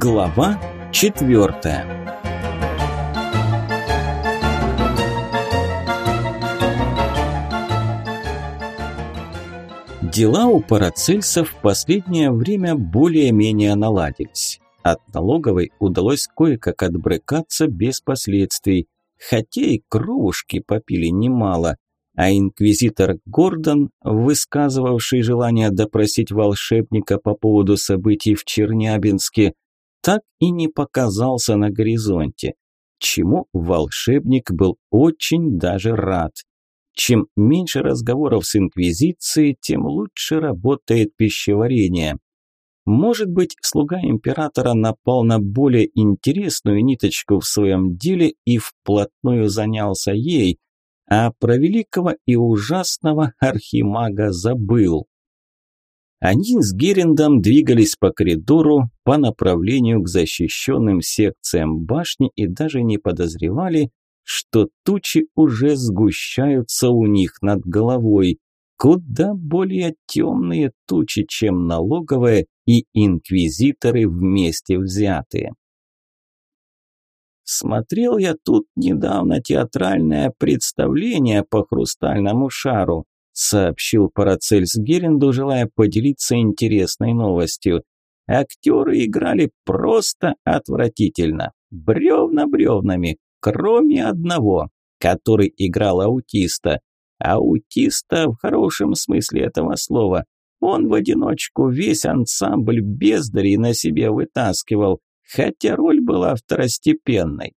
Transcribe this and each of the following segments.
Глава четвертая Дела у парацельсов в последнее время более-менее наладились. От налоговой удалось кое-как отбрыкаться без последствий, хотя и кровушки попили немало, а инквизитор Гордон, высказывавший желание допросить волшебника по поводу событий в Чернябинске, так и не показался на горизонте, чему волшебник был очень даже рад. Чем меньше разговоров с инквизицией, тем лучше работает пищеварение. Может быть, слуга императора напал на более интересную ниточку в своем деле и вплотную занялся ей, а про великого и ужасного архимага забыл. Они с Герендом двигались по коридору по направлению к защищенным секциям башни и даже не подозревали, что тучи уже сгущаются у них над головой, куда более темные тучи, чем налоговые и инквизиторы вместе взятые. Смотрел я тут недавно театральное представление по хрустальному шару, сообщил Парацельс Геренду, желая поделиться интересной новостью. Актеры играли просто отвратительно. Бревна бревнами, кроме одного, который играл аутиста. Аутиста в хорошем смысле этого слова. Он в одиночку весь ансамбль бездарей на себе вытаскивал, хотя роль была второстепенной.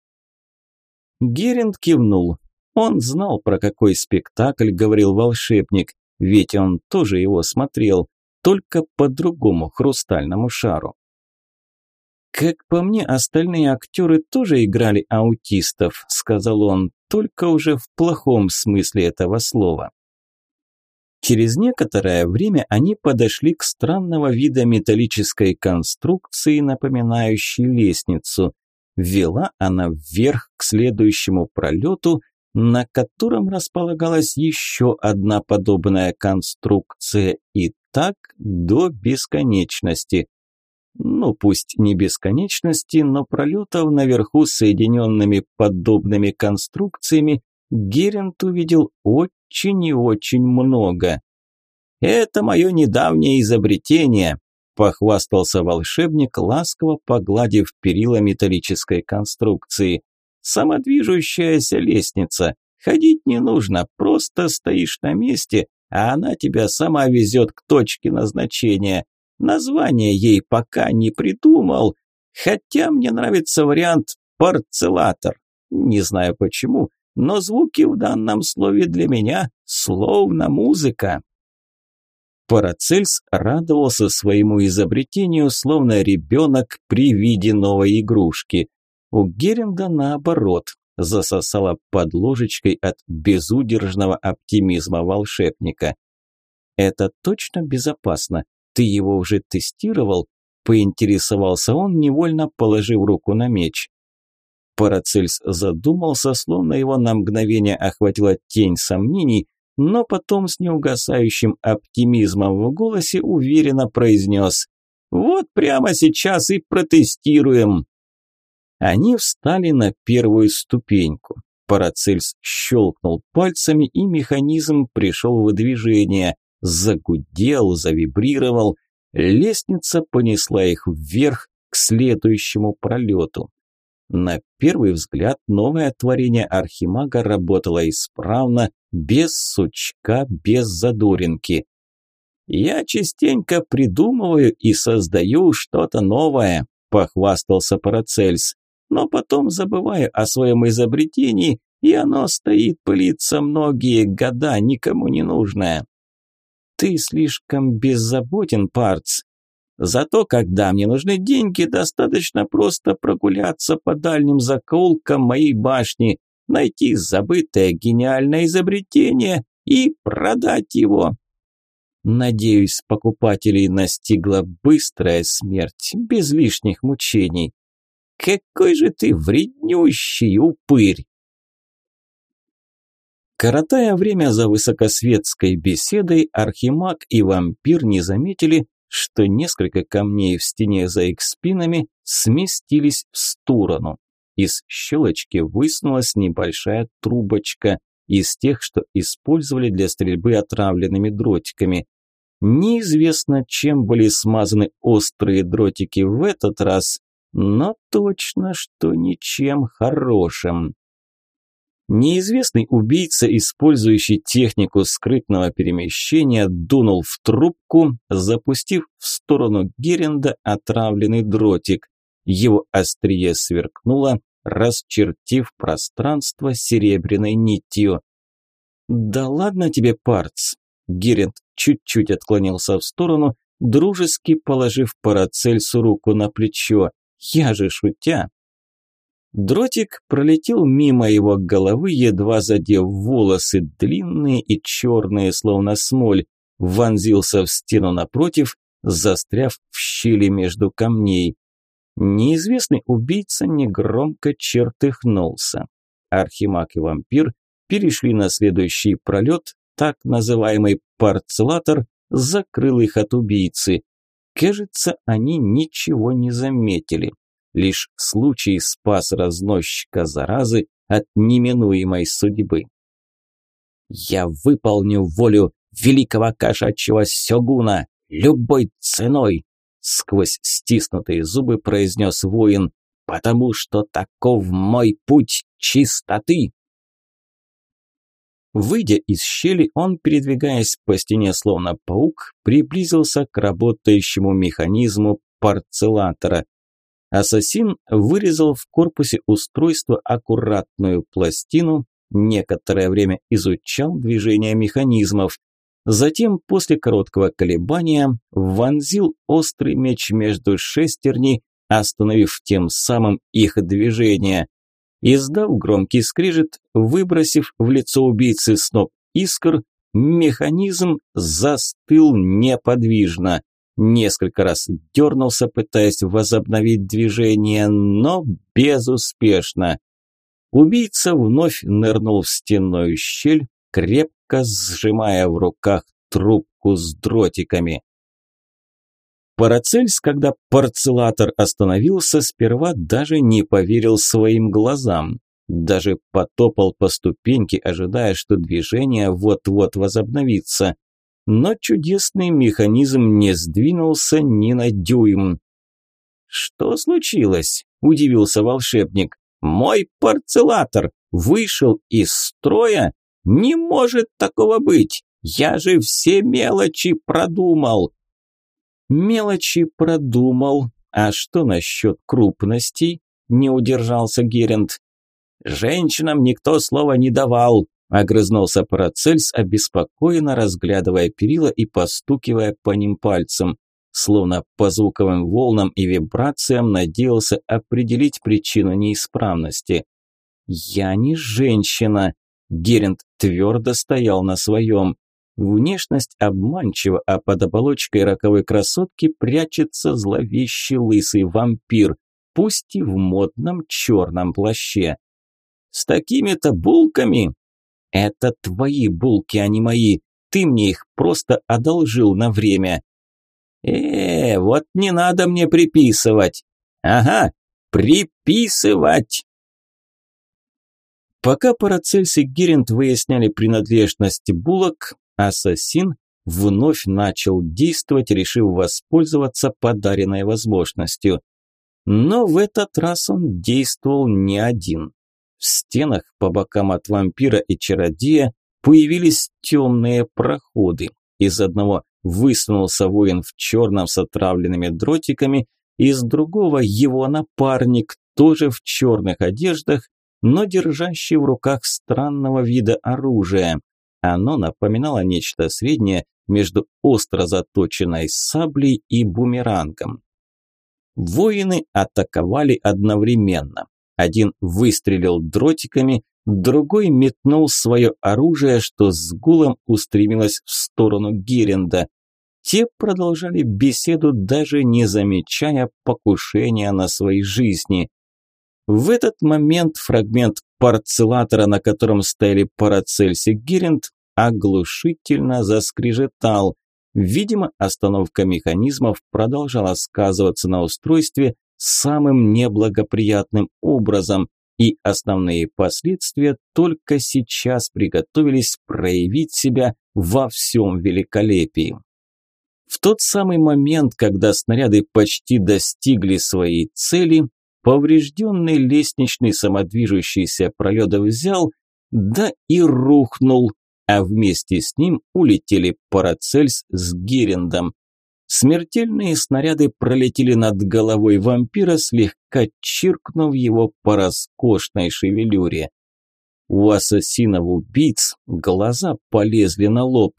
Геринд кивнул. Он знал, про какой спектакль говорил волшебник, ведь он тоже его смотрел, только по другому хрустальному шару. «Как по мне, остальные актеры тоже играли аутистов», – сказал он, только уже в плохом смысле этого слова. Через некоторое время они подошли к странного вида металлической конструкции, напоминающей лестницу. Вела она вверх к следующему пролету, на котором располагалась еще одна подобная конструкция, и так до бесконечности. Ну, пусть не бесконечности, но пролетов наверху соединенными подобными конструкциями Герент увидел очень и очень много. «Это мое недавнее изобретение», – похвастался волшебник, ласково погладив перила металлической конструкции. «Самодвижущаяся лестница. Ходить не нужно, просто стоишь на месте, а она тебя сама везет к точке назначения. Название ей пока не придумал, хотя мне нравится вариант «парцелатор». Не знаю почему, но звуки в данном слове для меня словно музыка. Парацельс радовался своему изобретению, словно ребенок при виде новой игрушки. У Геренда наоборот, засосала под ложечкой от безудержного оптимизма волшебника. «Это точно безопасно? Ты его уже тестировал?» – поинтересовался он, невольно положив руку на меч. Парацельс задумался, словно его на мгновение охватила тень сомнений, но потом с неугасающим оптимизмом в голосе уверенно произнес «Вот прямо сейчас и протестируем». Они встали на первую ступеньку. Парацельс щелкнул пальцами, и механизм пришел в движение. Загудел, завибрировал. Лестница понесла их вверх к следующему пролету. На первый взгляд новое творение Архимага работало исправно, без сучка, без задуринки. «Я частенько придумываю и создаю что-то новое», – похвастался Парацельс. «Но потом забываю о своем изобретении, и оно стоит пылиться многие года, никому не нужное». «Ты слишком беззаботен, Парц», Зато, когда мне нужны деньги, достаточно просто прогуляться по дальним закоулкам моей башни, найти забытое гениальное изобретение и продать его. Надеюсь, покупателей настигла быстрая смерть, без лишних мучений. Какой же ты вреднющий упырь! Коротая время за высокосветской беседой, архимаг и вампир не заметили, что несколько камней в стене за их спинами сместились в сторону. Из щелочки высунулась небольшая трубочка из тех, что использовали для стрельбы отравленными дротиками. Неизвестно, чем были смазаны острые дротики в этот раз, но точно, что ничем хорошим. Неизвестный убийца, использующий технику скрытного перемещения, дунул в трубку, запустив в сторону Геренда отравленный дротик. Его острие сверкнуло, расчертив пространство серебряной нитью. «Да ладно тебе, Парц!» Геренд чуть-чуть отклонился в сторону, дружески положив Парацельсу руку на плечо. «Я же шутя!» Дротик пролетел мимо его головы, едва задев волосы, длинные и черные, словно смоль, вонзился в стену напротив, застряв в щели между камней. Неизвестный убийца негромко чертыхнулся. Архимаг и вампир перешли на следующий пролет, так называемый парцелатор закрыл их от убийцы. Кажется, они ничего не заметили. Лишь случай спас разносчика заразы от неминуемой судьбы. «Я выполню волю великого кошачьего сёгуна любой ценой!» сквозь стиснутые зубы произнес воин, «потому что таков мой путь чистоты!» Выйдя из щели, он, передвигаясь по стене словно паук, приблизился к работающему механизму парцелатора. Ассасин вырезал в корпусе устройства аккуратную пластину, некоторое время изучал движение механизмов. Затем, после короткого колебания, вонзил острый меч между шестерней, остановив тем самым их движение. Издав громкий скрежет, выбросив в лицо убийцы сноп искр, механизм застыл неподвижно. Несколько раз дернулся, пытаясь возобновить движение, но безуспешно. Убийца вновь нырнул в стенную щель, крепко сжимая в руках трубку с дротиками. Парацельс, когда парцелатор остановился, сперва даже не поверил своим глазам. Даже потопал по ступеньке, ожидая, что движение вот-вот возобновится но чудесный механизм не сдвинулся ни на дюйм. «Что случилось?» – удивился волшебник. «Мой парцелатор вышел из строя? Не может такого быть! Я же все мелочи продумал!» «Мелочи продумал. А что насчет крупностей?» – не удержался Герент. «Женщинам никто слова не давал», Огрызнулся Парацельс, обеспокоенно разглядывая перила и постукивая по ним пальцем. Словно по звуковым волнам и вибрациям надеялся определить причину неисправности. «Я не женщина», – Герент твердо стоял на своем. Внешность обманчива, а под оболочкой роковой красотки прячется зловещий лысый вампир, пусть и в модном черном плаще. «С такими-то булками!» Это твои булки, а не мои. Ты мне их просто одолжил на время. Э, вот не надо мне приписывать. Ага, приписывать. Пока Парацельс и Герент выясняли принадлежность булок, ассасин вновь начал действовать, решив воспользоваться подаренной возможностью. Но в этот раз он действовал не один. В стенах по бокам от вампира и чародея появились темные проходы. Из одного высунулся воин в черном с отравленными дротиками, из другого его напарник, тоже в черных одеждах, но держащий в руках странного вида оружия. Оно напоминало нечто среднее между остро заточенной саблей и бумерангом. Воины атаковали одновременно. Один выстрелил дротиками, другой метнул свое оружие, что с гулом устремилось в сторону Геренда. Те продолжали беседу, даже не замечая покушения на свои жизни. В этот момент фрагмент парцелатора, на котором стояли Парацельс и Геренд, оглушительно заскрежетал. Видимо, остановка механизмов продолжала сказываться на устройстве самым неблагоприятным образом, и основные последствия только сейчас приготовились проявить себя во всем великолепии. В тот самый момент, когда снаряды почти достигли своей цели, поврежденный лестничный самодвижущийся пролет взял, да и рухнул, а вместе с ним улетели Парацельс с Герендом. Смертельные снаряды пролетели над головой вампира, слегка чиркнув его по роскошной шевелюре. У ассасинов-убийц глаза полезли на лоб.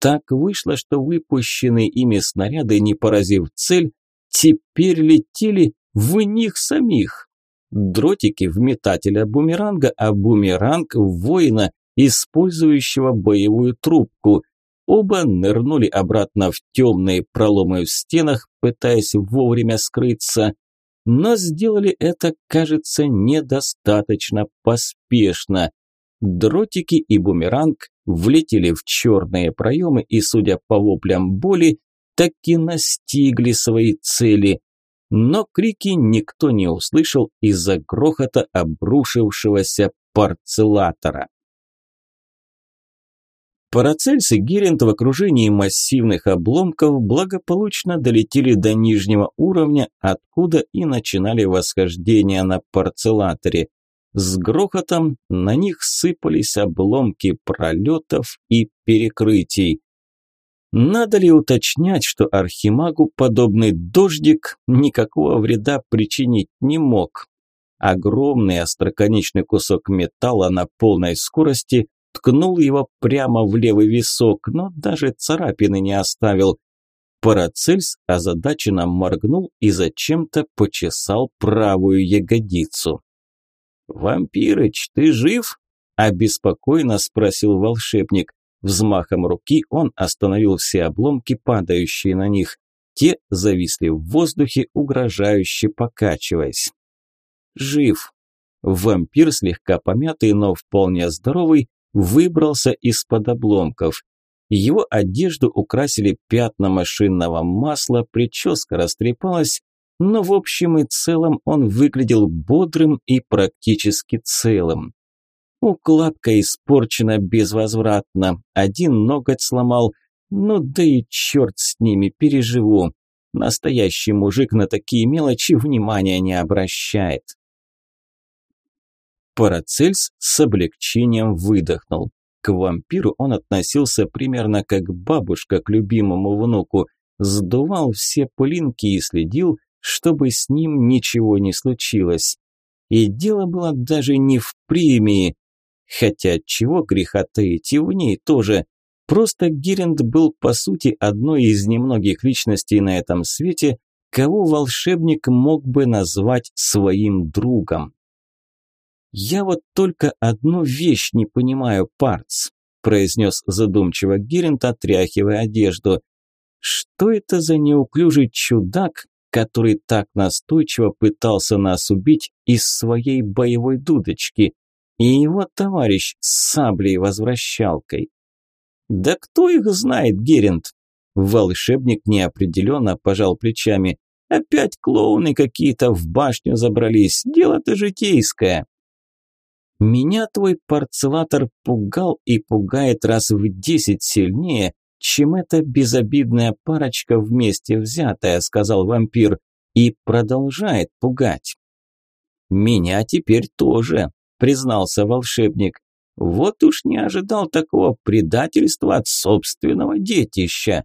Так вышло, что выпущенные ими снаряды, не поразив цель, теперь летели в них самих. Дротики в метателя бумеранга, а бумеранг в воина, использующего боевую трубку. Оба нырнули обратно в темные проломы в стенах, пытаясь вовремя скрыться, но сделали это, кажется, недостаточно поспешно. Дротики и бумеранг влетели в черные проемы и, судя по воплям боли, таки настигли свои цели. Но крики никто не услышал из-за грохота обрушившегося парцелатора. Парацельс и Герент в окружении массивных обломков благополучно долетели до нижнего уровня, откуда и начинали восхождение на парцелаторе. С грохотом на них сыпались обломки пролетов и перекрытий. Надо ли уточнять, что Архимагу подобный дождик никакого вреда причинить не мог? Огромный остроконечный кусок металла на полной скорости ткнул его прямо в левый висок, но даже царапины не оставил. Парацельс озадаченно моргнул и зачем-то почесал правую ягодицу. «Вампирыч, ты жив?» – обеспокоенно спросил волшебник. Взмахом руки он остановил все обломки, падающие на них. Те зависли в воздухе, угрожающе покачиваясь. «Жив!» Вампир, слегка помятый, но вполне здоровый, выбрался из-под обломков. Его одежду украсили пятна машинного масла, прическа растрепалась, но в общем и целом он выглядел бодрым и практически целым. Укладка испорчена безвозвратно, один ноготь сломал, ну да и черт с ними, переживу. Настоящий мужик на такие мелочи внимания не обращает. Парацельс с облегчением выдохнул. К вампиру он относился примерно как бабушка к любимому внуку, сдувал все пылинки и следил, чтобы с ним ничего не случилось. И дело было даже не в премии, хотя чего греха таить, и в ней тоже. Просто Геринд был по сути одной из немногих личностей на этом свете, кого волшебник мог бы назвать своим другом. «Я вот только одну вещь не понимаю, Парц», – произнес задумчиво Геринд, отряхивая одежду. «Что это за неуклюжий чудак, который так настойчиво пытался нас убить из своей боевой дудочки, и его товарищ с саблей-возвращалкой. Да кто их знает, Геринд? Волшебник неопределенно пожал плечами. Опять клоуны какие-то в башню забрались, дело-то житейское. Меня твой парцелатор пугал и пугает раз в десять сильнее, чем эта безобидная парочка вместе взятая», – сказал вампир, – «и продолжает пугать». «Меня теперь тоже», – признался волшебник. «Вот уж не ожидал такого предательства от собственного детища».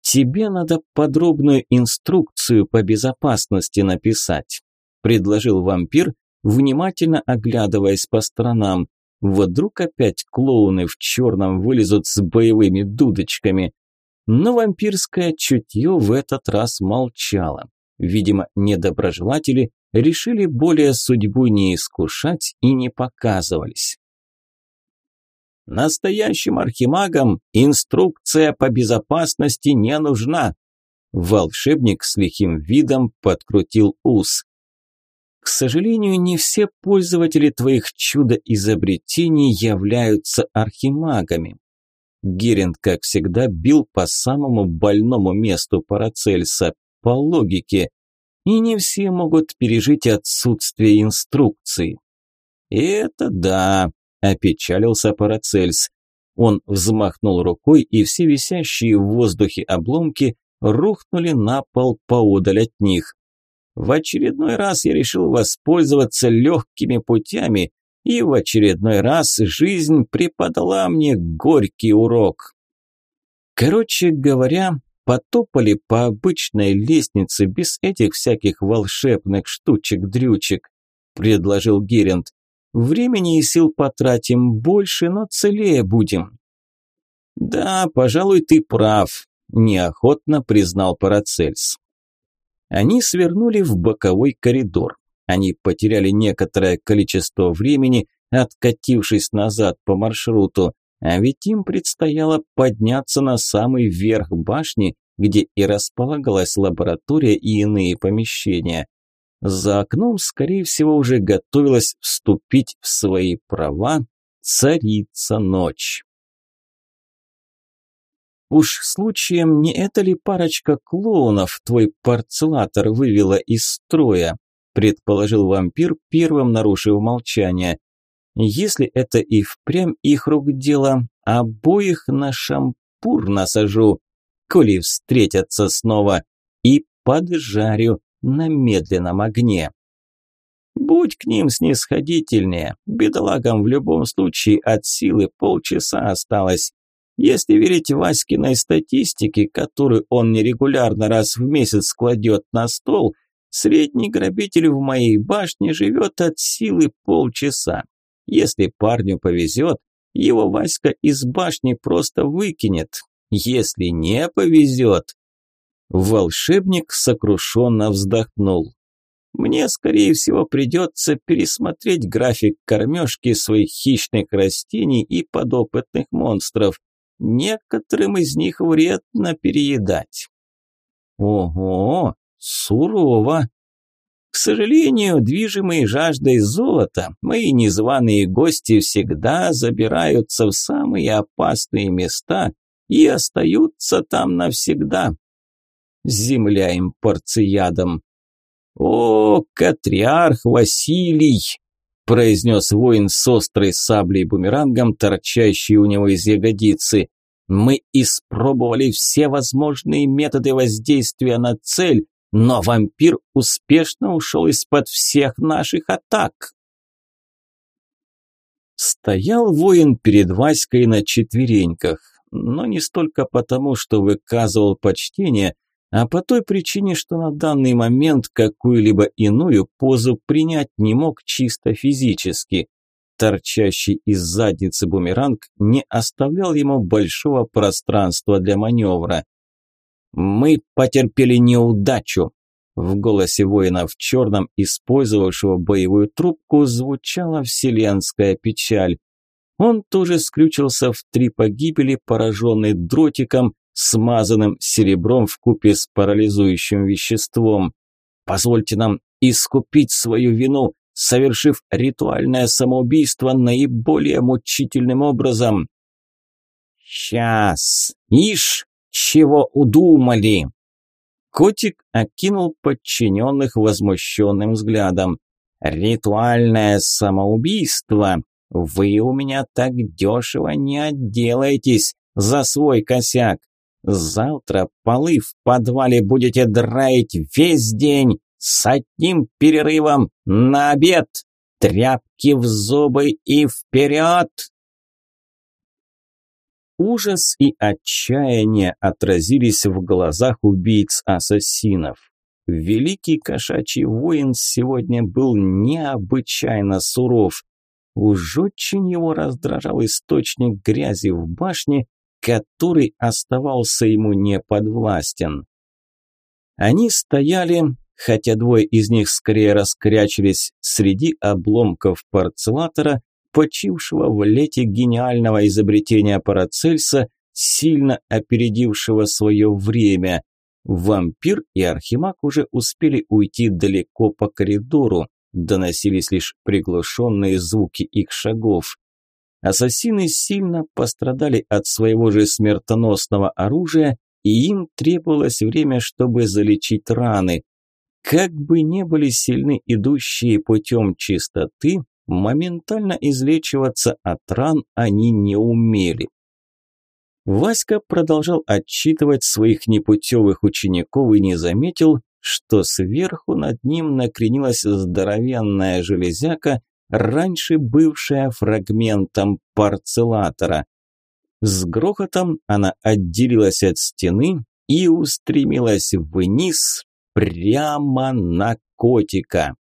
«Тебе надо подробную инструкцию по безопасности написать», – предложил вампир, внимательно оглядываясь по сторонам. Вдруг опять клоуны в черном вылезут с боевыми дудочками. Но вампирское чутье в этот раз молчало. Видимо, недоброжелатели решили более судьбу не искушать и не показывались. Настоящим архимагам инструкция по безопасности не нужна. Волшебник с лихим видом подкрутил ус. К сожалению, не все пользователи твоих чудо-изобретений являются архимагами. Геринд, как всегда, бил по самому больному месту Парацельса, по логике. И не все могут пережить отсутствие инструкций. «Это да», – опечалился Парацельс. Он взмахнул рукой, и все висящие в воздухе обломки рухнули на пол поодаль от них. В очередной раз я решил воспользоваться легкими путями, и в очередной раз жизнь преподала мне горький урок. Короче говоря, потопали по обычной лестнице без этих всяких волшебных штучек-дрючек, предложил Геринд. Времени и сил потратим больше, но целее будем. Да, пожалуй, ты прав, неохотно признал Парацельс. Они свернули в боковой коридор. Они потеряли некоторое количество времени, откатившись назад по маршруту, а ведь им предстояло подняться на самый верх башни, где и располагалась лаборатория и иные помещения. За окном, скорее всего, уже готовилась вступить в свои права царица ночь. Уж случаем не это ли парочка клоунов твой парцелатор вывела из строя, предположил вампир, первым нарушив молчание. Если это и впрямь их рук дело, обоих на шампур насажу, коли встретятся снова, и поджарю на медленном огне. Будь к ним снисходительнее, бедолагам в любом случае от силы полчаса осталось. Если верить Васькиной статистике, которую он нерегулярно раз в месяц кладет на стол, средний грабитель в моей башне живет от силы полчаса. Если парню повезет, его Васька из башни просто выкинет. Если не повезет, Волшебник сокрушенно вздохнул. Мне, скорее всего, придется пересмотреть график кормежки своих хищных растений и подопытных монстров. Некоторым из них вредно переедать. Ого, сурово. К сожалению, движимые жаждой золота, мои незваные гости всегда забираются в самые опасные места и остаются там навсегда земля им порциядом. «О, Катриарх Василий!» – произнес воин с острой саблей-бумерангом, торчащей у него из ягодицы. «Мы испробовали все возможные методы воздействия на цель, но вампир успешно ушел из-под всех наших атак». Стоял воин перед Васькой на четвереньках, но не столько потому, что выказывал почтение – а по той причине, что на данный момент какую-либо иную позу принять не мог чисто физически. Торчащий из задницы бумеранг не оставлял ему большого пространства для маневра. «Мы потерпели неудачу», в голосе воина в черном, использовавшего боевую трубку, звучала вселенская печаль. Он тоже скрючился в три погибели, пораженный дротиком, смазанным серебром в купе с парализующим веществом. Позвольте нам искупить свою вину, совершив ритуальное самоубийство наиболее мучительным образом. Сейчас, ишь, чего удумали? Котик окинул подчиненных возмущенным взглядом. «Ритуальное самоубийство? Вы у меня так дешево не отделаетесь за свой косяк. Завтра полы в подвале будете драить весь день с одним перерывом на обед. Тряпки в зубы и вперед!» Ужас и отчаяние отразились в глазах убийц-ассасинов. Великий кошачий воин сегодня был необычайно суров. Уж очень его раздражал источник грязи в башне, который оставался ему неподвластен. Они стояли, хотя двое из них скорее раскрячились среди обломков парцелатора, почившего в лете гениального изобретения Парацельса, сильно опередившего свое время. Вампир и Архимаг уже успели уйти далеко по коридору, доносились лишь приглушенные звуки их шагов. Ассасины сильно пострадали от своего же смертоносного оружия, и им требовалось время, чтобы залечить раны. Как бы не были сильны идущие путем чистоты, моментально излечиваться от ран они не умели. Васька продолжал отчитывать своих непутевых учеников и не заметил, что сверху над ним накренилась здоровенная железяка, раньше бывшая фрагментом парцелатора. С грохотом она отделилась от стены и устремилась вниз, прямо на котика.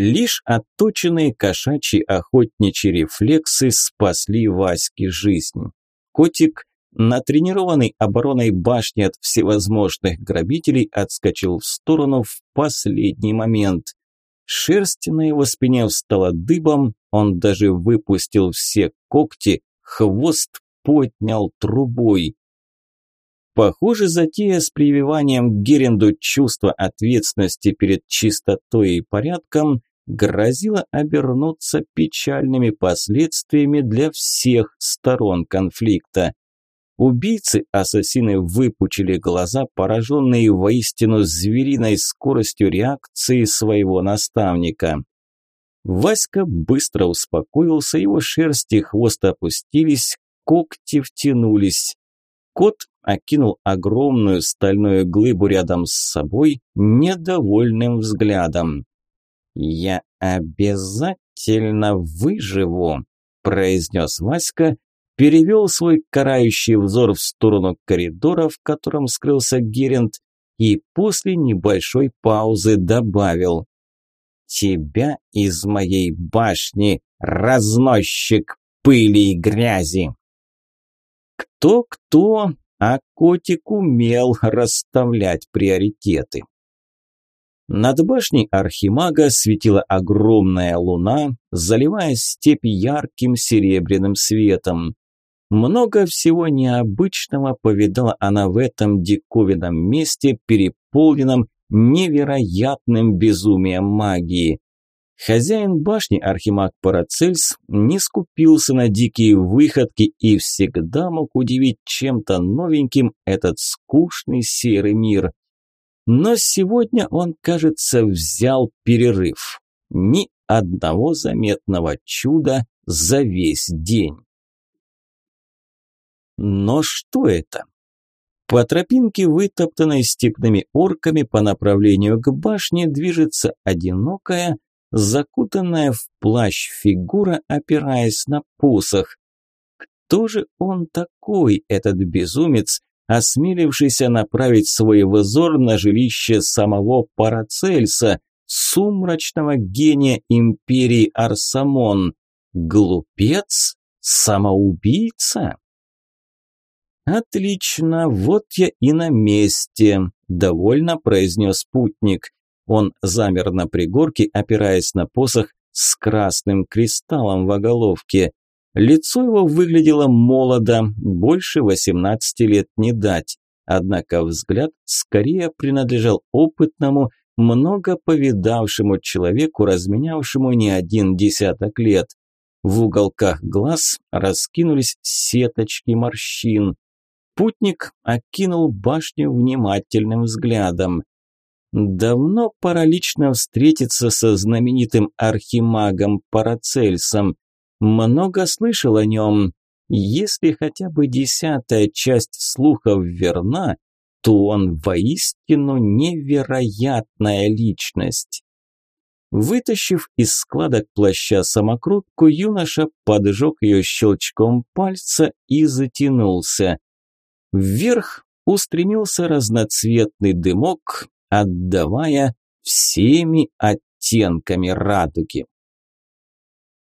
Лишь отточенные кошачьи охотничьи рефлексы спасли Ваське жизнь. Котик, натренированный обороной башни от всевозможных грабителей, отскочил в сторону в последний момент. Шерсть на его спине встала дыбом, он даже выпустил все когти, хвост поднял трубой. Похоже, затея с прививанием Геренду чувства ответственности перед чистотой и порядком грозила обернуться печальными последствиями для всех сторон конфликта. Убийцы-ассасины выпучили глаза, пораженные воистину звериной скоростью реакции своего наставника. Васька быстро успокоился, его шерсть и хвост опустились, когти втянулись. Кот окинул огромную стальную глыбу рядом с собой недовольным взглядом. «Я обязательно выживу», – произнес Васька, перевел свой карающий взор в сторону коридора, в котором скрылся Герент, и после небольшой паузы добавил «Тебя из моей башни, разносчик пыли и грязи!» Кто-кто, а котик умел расставлять приоритеты. Над башней Архимага светила огромная луна, заливая степь ярким серебряным светом. Много всего необычного повидала она в этом диковинном месте, переполненном невероятным безумием магии. Хозяин башни Архимаг Парацельс не скупился на дикие выходки и всегда мог удивить чем-то новеньким этот скучный серый мир – но сегодня он, кажется, взял перерыв. Ни одного заметного чуда за весь день. Но что это? По тропинке, вытоптанной степными орками по направлению к башне, движется одинокая, закутанная в плащ фигура, опираясь на посох. Кто же он такой, этот безумец, осмелившийся направить свой взор на жилище самого Парацельса, сумрачного гения империи Арсамон. Глупец? Самоубийца? «Отлично, вот я и на месте», – довольно произнес путник. Он замер на пригорке, опираясь на посох с красным кристаллом в оголовке. Лицо его выглядело молодо, больше 18 лет не дать. Однако взгляд скорее принадлежал опытному, много повидавшему человеку, разменявшему не один десяток лет. В уголках глаз раскинулись сеточки морщин. Путник окинул башню внимательным взглядом. Давно пора лично встретиться со знаменитым архимагом Парацельсом. Много слышал о нем. Если хотя бы десятая часть слухов верна, то он воистину невероятная личность. Вытащив из складок плаща самокрутку, юноша поджег ее щелчком пальца и затянулся. Вверх устремился разноцветный дымок, отдавая всеми оттенками радуги.